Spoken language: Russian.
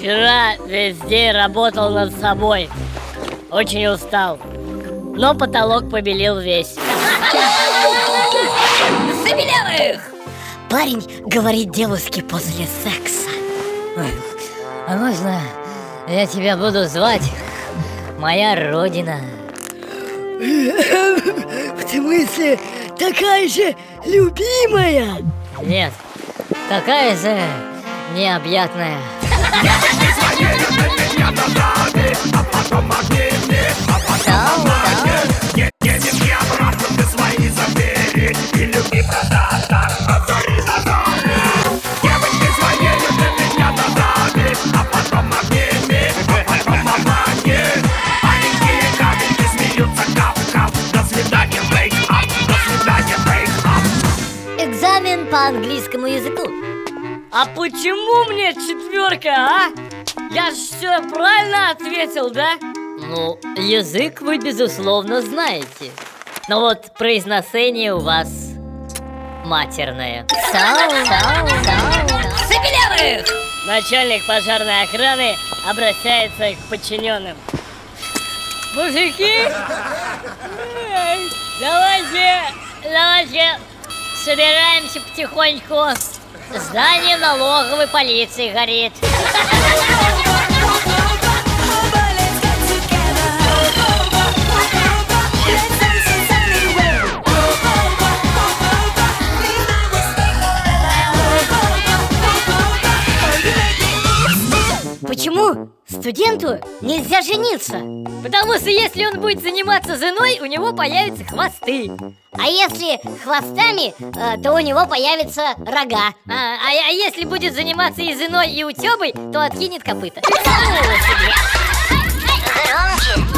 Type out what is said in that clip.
Я весь день работал над собой. Очень устал. Но потолок побелел весь. Забелевых! Парень говорит девушке после секса А можно я тебя буду звать? Моя родина. В смысле, такая же любимая? Нет, такая же необъятная. По английскому языку А почему мне четверка, а? Я ж все правильно ответил, да? Ну, язык вы, безусловно, знаете. Но вот произношение у вас матерное. Забелевых! Начальник пожарной охраны обращается к подчиненным. Мужики, давайте, давайте собираемся потихоньку. Здание налоговой полиции горит. Почему студенту нельзя жениться? Потому что если он будет заниматься женой, у него появятся хвосты. А если хвостами, э, то у него появятся рога А, а, а если будет заниматься и женой, и утебой, то откинет копыта. Громче